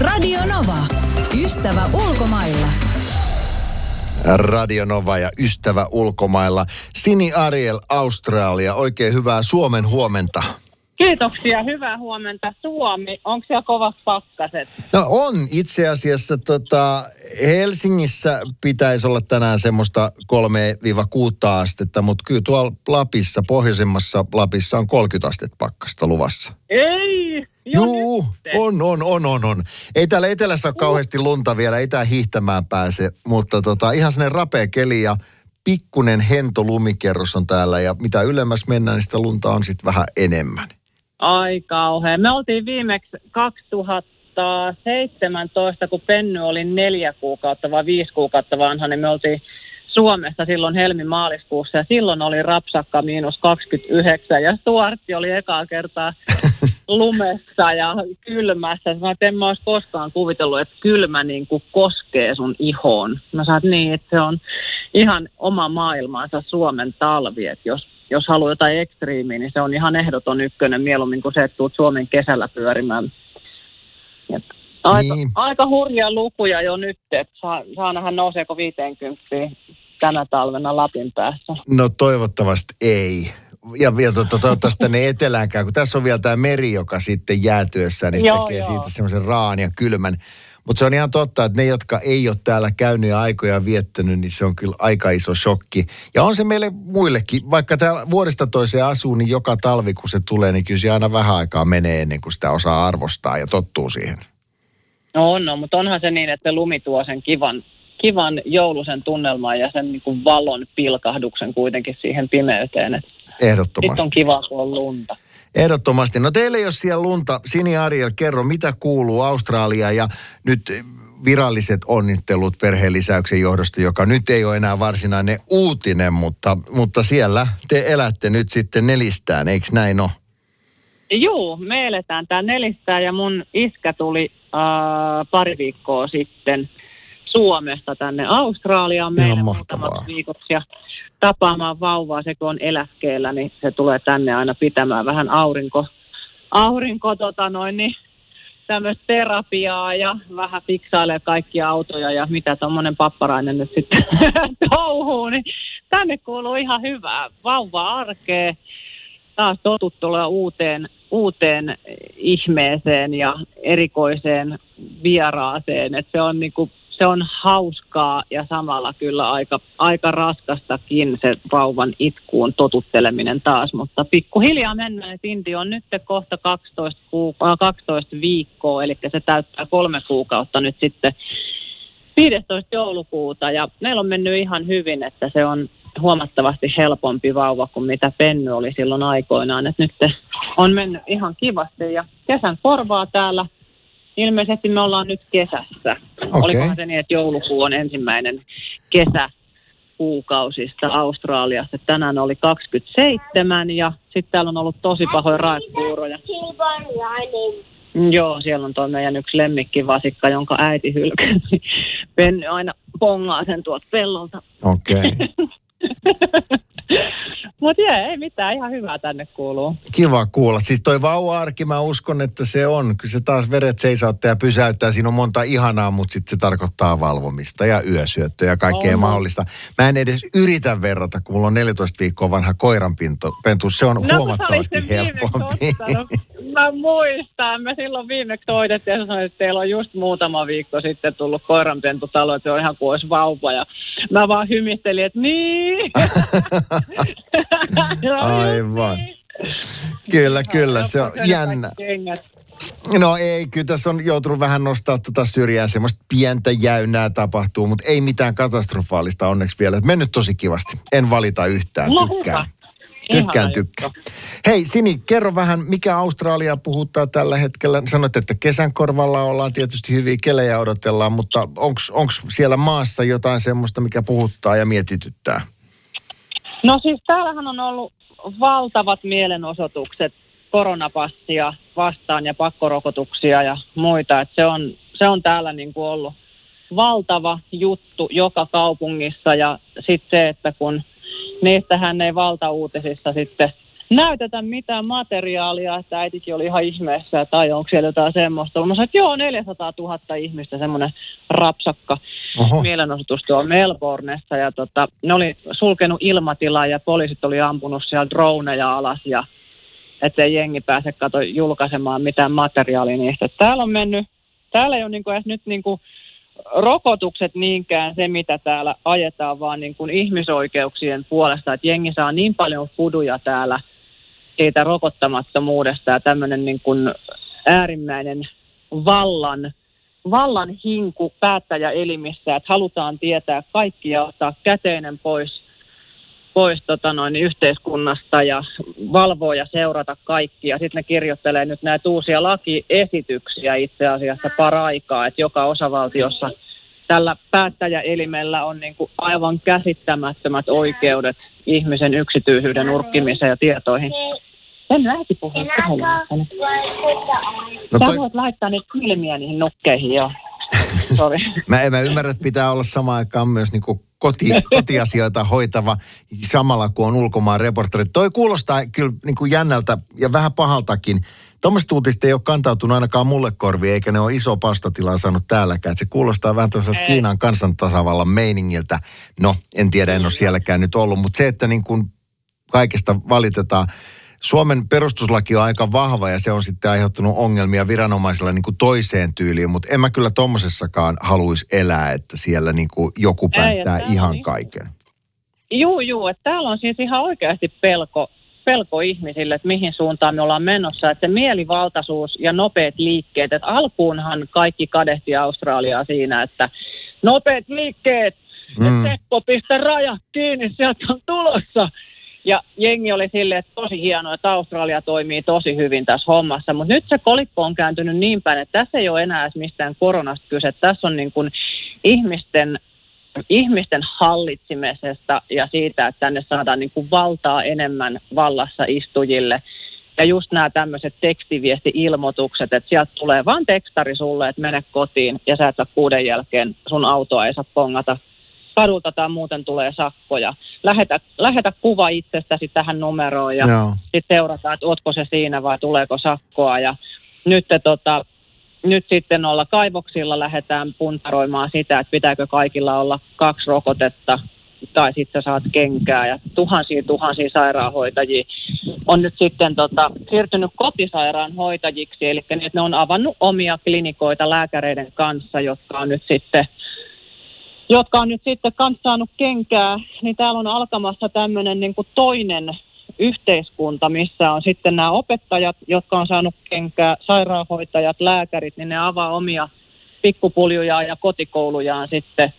Radio Nova. Ystävä ulkomailla. Radio Nova ja ystävä ulkomailla. Sini Ariel, Australia. Oikein hyvää Suomen huomenta. Kiitoksia, hyvää huomenta. Suomi, onko siellä kovat pakkaset? No on itse asiassa tota, Helsingissä pitäisi olla tänään semmoista 3-6 astetta, mutta kyllä tuolla Lapissa, pohjoisemmassa Lapissa on 30 astetta pakkasta luvassa. Ei, jo Juu, nyt. on, on, on, on, on. Ei täällä etelässä ole kauheasti lunta vielä, ei tää hiihtämään pääse, mutta tota, ihan sellainen rapea keli ja pikkunen hento lumikerros on täällä ja mitä ylemmäs mennään, niin sitä lunta on sitten vähän enemmän. Ai kauhean. Me oltiin viimeksi 2017, kun Penny oli neljä kuukautta vai viisi kuukautta vanha, niin me oltiin Suomessa silloin helmi-maaliskuussa ja silloin oli rapsakka miinus 29 ja Stuartti oli ekaa kertaa lumessa ja kylmässä. Mä en mä olisi koskaan kuvitellut, että kylmä niin kuin koskee sun ihoon. Mä saat niin, että se on ihan oma maailmansa Suomen talvi, että jos, jos haluaa jotain ekstriimiä, niin se on ihan ehdoton ykkönen mieluummin kuin se, että tuut Suomen kesällä pyörimään. Et aika, Niin. niin. aika hurja lukuja jo nyt, että saa, saa nähdä nouseeko 50 tänä talvena Lapin päässä. No toivottavasti ei. Ja vielä to, to, toivottavasti tänne eteläänkään, kun tässä on vielä tämä meri, joka sitten jäätyessään, niin se Joo, tekee joo. siitä semmoisen raan ja kylmän. Mutta se on ihan totta, että ne, jotka ei ole täällä käynyt ja aikoja viettänyt, niin se on kyllä aika iso shokki. Ja on se meille muillekin, vaikka täällä vuodesta toiseen asuu, niin joka talvi kun se tulee, niin kyllä se aina vähän aikaa menee ennen kuin sitä osaa arvostaa ja tottuu siihen. No on, no, mutta onhan se niin, että lumi tuo sen kivan, kivan joulusen tunnelman ja sen niin kuin valon pilkahduksen kuitenkin siihen pimeyteen. Et Ehdottomasti. on kiva, kun on lunta. Ehdottomasti. No teille jos siellä lunta, Sini Ariel, kerro mitä kuuluu Australia ja nyt viralliset onnittelut perheen lisäyksen johdosta, joka nyt ei ole enää varsinainen uutinen, mutta, mutta siellä te elätte nyt sitten nelistään, eikö näin ole? Juu, me eletään tää nelistää ja mun iskä tuli äh, pari viikkoa sitten Suomesta tänne Australiaan meille mahtavaa. muutamaksi viikoksi ja tapaamaan vauvaa, se kun on eläkkeellä, niin se tulee tänne aina pitämään vähän aurinko, aurinko tota noin, niin tämmöistä terapiaa ja vähän fiksailee kaikkia autoja ja mitä tuommoinen papparainen nyt sitten touhuu, niin tänne kuuluu ihan hyvää vauva-arkea taas totuttua uuteen, uuteen ihmeeseen ja erikoiseen vieraaseen. Et se, on niinku, se on hauskaa ja samalla kyllä aika, aika raskastakin se vauvan itkuun totutteleminen taas, mutta pikkuhiljaa mennään. Et Inti on nyt kohta 12, kuuka- äh, 12 viikkoa, eli se täyttää kolme kuukautta nyt sitten 15. joulukuuta ja meillä on mennyt ihan hyvin, että se on huomattavasti helpompi vauva kuin mitä Penny oli silloin aikoinaan. Et nyt on mennyt ihan kivasti ja kesän korvaa täällä. Ilmeisesti me ollaan nyt kesässä. Okei. Olikohan se niin, että joulukuu on ensimmäinen kesä kuukausista Australiassa. Tänään oli 27 ja sitten täällä on ollut tosi pahoja raekuuroja. Mm, Joo, siellä on tuo meidän yksi lemmikkivasikka, jonka äiti hylkäsi. Penny aina pongaa sen tuolta pellolta. Okei. Okay. Mutta ei mitään, ihan hyvää tänne kuuluu. Kiva kuulla. Siis toi vauva-arki, mä uskon, että se on. Kyllä se taas veret seisauttaa ja pysäyttää. Siinä on monta ihanaa, mutta sitten se tarkoittaa valvomista ja yösyöttöä ja kaikkea On. mahdollista. Mä en edes yritä verrata, kun mulla on 14 viikkoa vanha koiranpentu. Se on No, huomattavasti helpompi. Mä muistan, mä silloin viimeksi soitettiin ja sä sanoit, että teillä on just muutama viikko sitten tullut koiranpentutalo, että se on ihan kuin olisi vauva. Ja mä vaan hymistelin, että niin. Ja Aivan. niin. Kyllä, kyllä, se on jännä. No ei, kyllä tässä on joutunut vähän nostaa tota syrjään. Semmoista pientä jäynää tapahtuu, mutta ei mitään katastrofaalista onneksi vielä. Et mennyt tosi kivasti. En valita yhtään, No tykkään. Tykkään, tykkään. Hei Sini, kerro vähän, mikä Australia puhuttaa tällä hetkellä? Sanoit, että kesän korvalla ollaan tietysti hyviä kelejä odotellaan, mutta onko siellä maassa jotain semmoista, mikä puhuttaa ja mietityttää? No siis täällähän on ollut valtavat mielenosoitukset koronapassia vastaan ja pakkorokotuksia ja muita. Et se, on, se on täällä niin kuin ollut valtava juttu joka kaupungissa ja sitten se, että kun niistähän ei valtauutisissa sitten näytetä mitään materiaalia, että äitikin oli ihan ihmeessä, että ai onko siellä jotain semmoista. Mä sanoin, että joo, 400 000 ihmistä, semmoinen rapsakka Oho. mielenosoitus tuolla Melbourneessa. Ja tota, ne oli sulkenut ilmatilaa ja poliisit oli ampunut siellä droneja alas ja ettei jengi pääse kato julkaisemaan mitään materiaalia niistä. Täällä on mennyt, täällä ei ole niinku edes nyt niinku rokotukset niinkään se, mitä täällä ajetaan, vaan niin kuin ihmisoikeuksien puolesta, että jengi saa niin paljon fuduja täällä siitä rokottamattomuudesta ja tämmöinen niin kuin äärimmäinen vallan, vallan hinku päättäjäelimissä, että halutaan tietää kaikki ja ottaa käteinen pois, pois tota noin, yhteiskunnasta ja valvoa ja seurata kaikkia. Sitten ne kirjoittelee nyt näitä uusia lakiesityksiä itse asiassa paraikaa, että joka osavaltiossa tällä päättäjäelimellä on niin kuin aivan käsittämättömät oikeudet ihmisen yksityisyyden urkkimiseen ja tietoihin. En äiti puhu no toi... Sä voit laittaa nyt kylmiä niihin nukkeihin, joo. Sorry. mä, en, mä ymmärrän, että pitää olla samaan aikaan myös niin koti, kotiasioita hoitava samalla kuin on ulkomaan reporteri. Toi kuulostaa kyllä niin kuin jännältä ja vähän pahaltakin. Tuommoiset uutiset ei ole kantautunut ainakaan mulle korviin, eikä ne ole iso pastatilaa saanut täälläkään. se kuulostaa vähän tuossa Kiinan kansantasavallan meiningiltä. No, en tiedä, en ole sielläkään nyt ollut, mutta se, että niin kuin kaikesta valitetaan – Suomen perustuslaki on aika vahva ja se on sitten aiheuttanut ongelmia viranomaisilla niin kuin toiseen tyyliin, mutta en mä kyllä tommosessakaan haluaisi elää, että siellä niin kuin joku päättää Ei, ihan niin. kaiken. Joo, joo, että täällä on siis ihan oikeasti pelko, pelko ihmisille, että mihin suuntaan me ollaan menossa. Että se mielivaltaisuus ja nopeat liikkeet, että alkuunhan kaikki kadehti Australiaa siinä, että nopeat liikkeet, mm. että pistä rajat kiinni, sieltä on tulossa. Jengi oli silleen, että tosi hienoa, että Australia toimii tosi hyvin tässä hommassa. Mutta nyt se kolikko on kääntynyt niin päin, että tässä ei ole enää edes mistään koronasta kyse. Tässä on niin kuin ihmisten, ihmisten hallitsimisesta ja siitä, että tänne saadaan niin kuin valtaa enemmän vallassa istujille. Ja just nämä tämmöiset tekstiviesti-ilmoitukset, että sieltä tulee vain tekstari sulle, että mene kotiin ja sä et saa kuuden jälkeen sun autoa ei saa pongata kadulta tai muuten tulee sakkoja. Lähetä, lähetä kuva itsestäsi tähän numeroon ja sitten seurataan, että ootko se siinä vai tuleeko sakkoa. Ja nyt, tota, nyt sitten olla kaivoksilla lähdetään puntaroimaan sitä, että pitääkö kaikilla olla kaksi rokotetta tai sitten saat kenkää ja tuhansia tuhansia sairaanhoitajia on nyt sitten tota, siirtynyt kotisairaanhoitajiksi, eli ne on avannut omia klinikoita lääkäreiden kanssa, jotka on nyt sitten jotka on nyt sitten kanssa saanut kenkää, niin täällä on alkamassa tämmöinen niin toinen yhteiskunta, missä on sitten nämä opettajat, jotka on saanut kenkää, sairaanhoitajat, lääkärit, niin ne avaa omia pikkupuljujaan ja kotikoulujaan sitten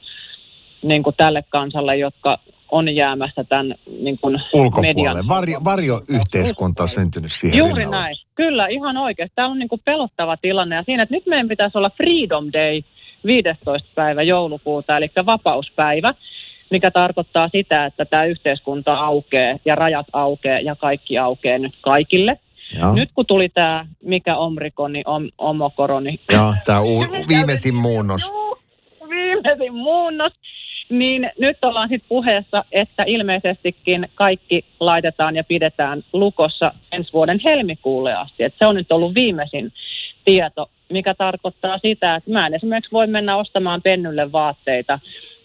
niin kuin tälle kansalle, jotka on jäämässä tämän niin kuin Ulkopuolelle. Varjo, varjoyhteiskunta on syntynyt siihen Juuri rinnalle. näin. Kyllä, ihan oikeasti. Tämä on niin kuin pelottava tilanne ja siinä, että nyt meidän pitäisi olla Freedom Day – 15. päivä joulukuuta, eli vapauspäivä, mikä tarkoittaa sitä, että tämä yhteiskunta aukeaa ja rajat aukeaa ja kaikki aukeaa nyt kaikille. Joo. Nyt kun tuli tämä, mikä omrikoni, om, omokoroni. Joo, tämä u- viimeisin muunnos. Viimeisin muunnos. Niin nyt ollaan sitten puheessa, että ilmeisestikin kaikki laitetaan ja pidetään lukossa ensi vuoden helmikuulle asti. Et se on nyt ollut viimeisin tieto, mikä tarkoittaa sitä, että mä en esimerkiksi voi mennä ostamaan pennylle vaatteita,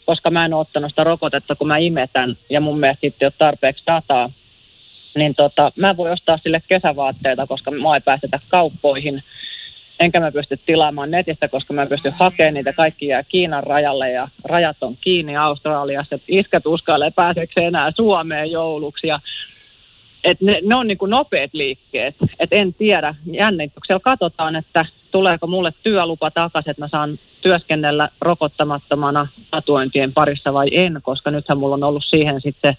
koska mä en ole ottanut sitä rokotetta, kun mä imetän ja mun mielestä sitten ei ole tarpeeksi dataa. Niin tota, mä voin ostaa sille kesävaatteita, koska mä ei päästetä kauppoihin. Enkä mä pysty tilaamaan netistä, koska mä pystyn hakemaan niitä. Kaikki jää Kiinan rajalle ja rajat on kiinni Australiassa. Isket uskailee pääseekö enää Suomeen jouluksi. Ja et ne, ne on niin kuin nopeat liikkeet. Et en tiedä, jännityksellä katsotaan, että tuleeko mulle työlupa takaisin, että mä saan työskennellä rokottamattomana tatuointien parissa vai en, koska nythän mulla on ollut siihen sitten,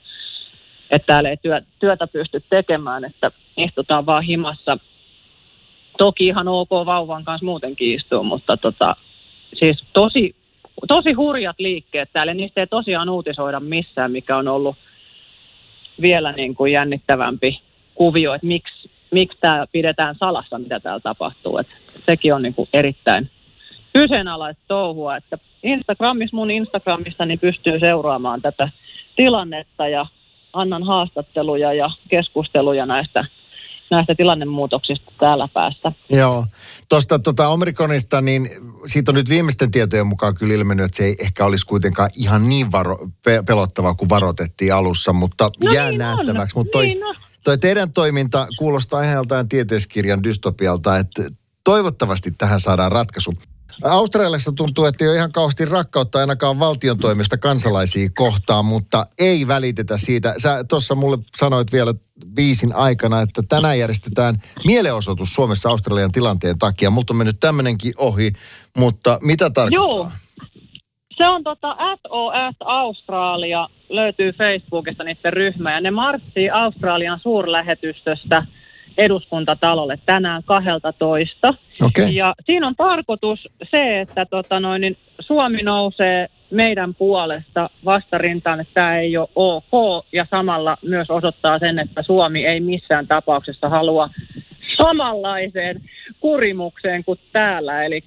että täällä ei työ, työtä pysty tekemään, että istutaan vaan himassa. Toki ihan ok vauvan kanssa muutenkin istuu, mutta tota, siis tosi, tosi hurjat liikkeet täällä. Niistä ei tosiaan uutisoida missään, mikä on ollut vielä niin kuin jännittävämpi kuvio, että miksi, miksi tämä pidetään salassa, mitä täällä tapahtuu. Et sekin on niin kuin erittäin kyseenalaista touhua, että Instagramissa, mun Instagramissa niin pystyy seuraamaan tätä tilannetta ja annan haastatteluja ja keskusteluja näistä, näistä tilannemuutoksista täällä päästä. Joo. Tuosta tota Omikronista, niin siitä on nyt viimeisten tietojen mukaan kyllä ilmennyt, että se ei ehkä olisi kuitenkaan ihan niin varo, pe- pelottava kuin varoitettiin alussa, mutta No jää niin nähtäväksi. Mutta toi, Niin on. toi teidän toiminta kuulostaa ihan joltain tieteiskirjan dystopialta, että toivottavasti tähän saadaan ratkaisu. Australiassa tuntuu, että ei ole ihan kauheasti rakkautta ainakaan valtion toimesta kansalaisia kohtaan, mutta ei välitetä siitä. Sä tuossa mulle sanoit vielä viisin aikana, että tänään järjestetään mielenosoitus Suomessa Australian tilanteen takia. Multa on mennyt tämmöinenkin ohi, mutta mitä tarkoittaa? Joo. Se on tota SOS Australia, löytyy Facebookista niiden ryhmä, ja ne marssii Australian suurlähetystöstä eduskuntatalolle tänään 12. Okei. Ja siinä on tarkoitus se, että tota noin, niin Suomi nousee meidän puolesta vastarintaan, että tämä ei ole ok, ja samalla myös osoittaa sen, että Suomi ei missään tapauksessa halua samanlaiseen kurimukseen kuin täällä. Eli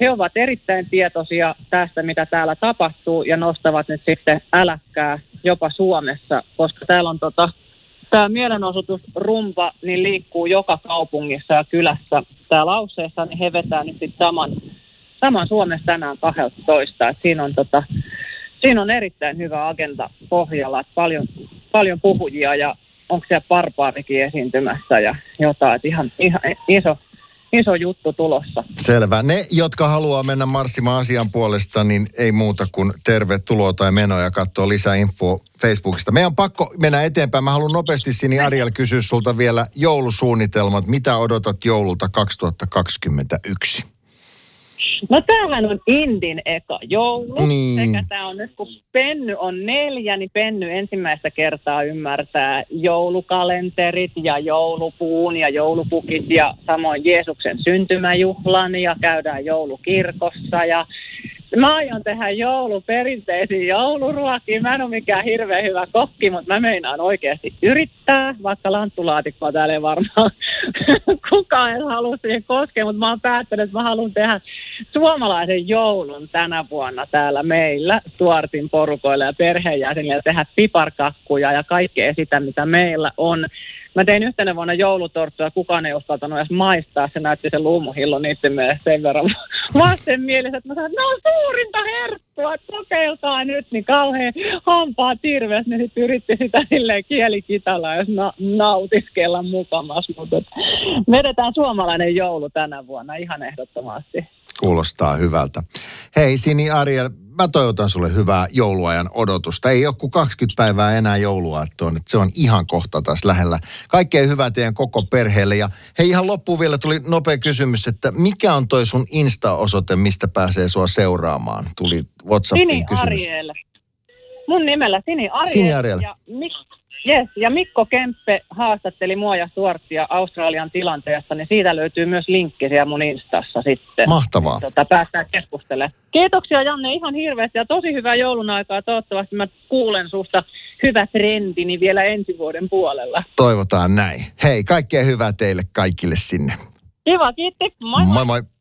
he ovat erittäin tietoisia tästä, mitä täällä tapahtuu, ja nostavat nyt sitten äläkkää jopa Suomessa, koska täällä on tota, tämä mielenosoitusrumpa niin liikkuu joka kaupungissa ja kylässä. Tää lauseessa niin he vetää nyt sit saman, saman Suomessa tänään 12. Et siinä, on tota, siinä on erittäin hyvä agenda pohjalla, että paljon, paljon puhujia ja onko siellä barbaarikin esiintymässä ja jotain, että ihan, ihan iso, iso juttu tulossa. Selvä. Ne, jotka haluaa mennä marssimaan asian puolesta, niin ei muuta kuin tervetuloa tai menoa ja katsoa lisää infoa Facebookista. Meidän on pakko mennä eteenpäin. Mä haluan nopeasti Sini Ariel kysyä sulta vielä joulusuunnitelmat. Mitä odotat joululta 2021? No tämähän on Indin eka joulu. Niin. Sekä tämä on nyt, kun Penny on neljä, niin Penny ensimmäistä kertaa ymmärtää joulukalenterit ja joulupuun ja joulupukit ja samoin Jeesuksen syntymäjuhlan ja käydään joulukirkossa ja Mä aion tehdä jouluperinteisiä jouluruokia. Mä en ole mikään hirveän hyvä kokki, mutta mä meinaan oikeasti yrittää, vaikka lanttulaatikkoa täällä ei varmaan kukaan ei halua siihen koskea, mutta mä oon päättänyt, että mä haluan tehdä suomalaisen joulun tänä vuonna täällä meillä Stuartin porukoille ja perheenjäsenille tehdä piparkakkuja ja kaikkea sitä, mitä meillä on. Mä tein yhtenä vuonna joulutorttua kukaan ei uskaltanut edes maistaa. Se näytti se luumuhillo niiden mielestä sen verran vastenmielistä, että mä sanoin, että ne on suurinta herkkua, että kokeiltaa nyt, niin kauhean hampaa tirveet, ne sitten yritti sitä silleen kielikitalla ja na- nautiskella mukamas, mutta et vedetään suomalainen joulu tänä vuonna ihan ehdottomasti. Kuulostaa hyvältä. Hei Sini Ariel, mä toivotan sulle hyvää jouluajan odotusta. Ei ole kuin 20 päivää enää jouluaattoon, että se on ihan kohta taas lähellä. Kaikkea hyvää teidän koko perheelle. Ja hei ihan loppuun vielä tuli nopea kysymys, että mikä on toi sun Insta-osoite, mistä pääsee sua seuraamaan? Tuli WhatsAppiin Sini kysymys. Ariel. Mun nimellä Sini Ariel. Sini Ariel. Ja, Mik- yes, ja Mikko Kemppe haastatteli mua ja Stuartia Australian tilanteesta, niin siitä löytyy myös linkki siellä mun Instassa sitten. Mahtavaa. Tota, päästään keskustelemaan. Kiitoksia Janne ihan hirveästi ja tosi hyvää joulun aikaa. Toivottavasti mä kuulen susta hyvä trendini vielä ensi vuoden puolella. Toivotaan näin. Hei, kaikkea hyvää teille kaikille sinne. Kiva, kiitti. Moi moi. Moi moi.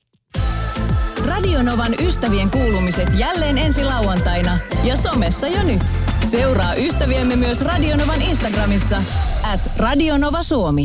Radionovan ystävien kuulumiset jälleen ensi lauantaina ja somessa jo nyt. Seuraa ystäviemme myös Radionovan Instagramissa. At Radionova Suomi.